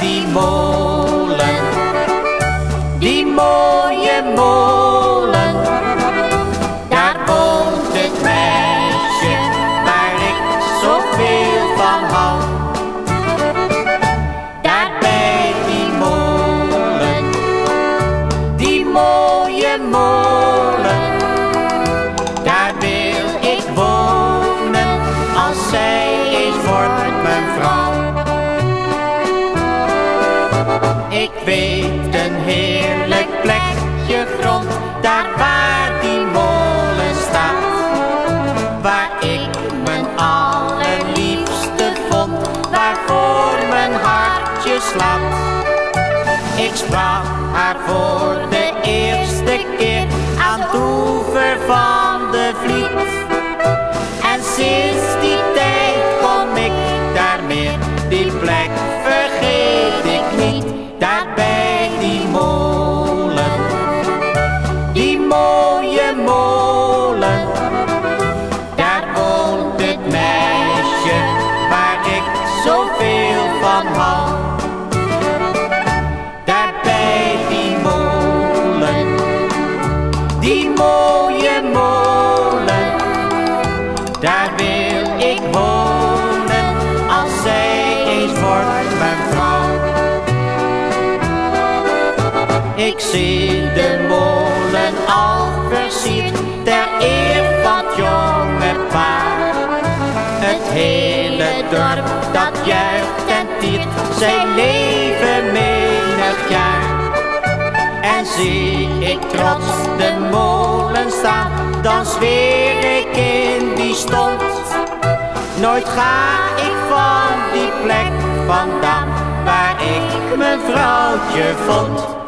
die Ik weet een heerlijk plekje grond, daar waar die molen staat. Waar ik mijn allerliefste vond, waarvoor mijn hartje slaat. Ik sprak haar voor de eerste keer aan het van de vliet. Daar bij die molen, die mooie molen. Daar wil ik wonen als zij eens wordt mijn vrouw. Ik zie de molen al versierd ter eer van het jonge paar. Het hele dorp dat juicht en tiert, zij leven menig jaar. En zie ik trots de molen staan, dan zweer ik in die stond. Nooit ga ik van die plek vandaan, waar ik mijn vrouwtje vond.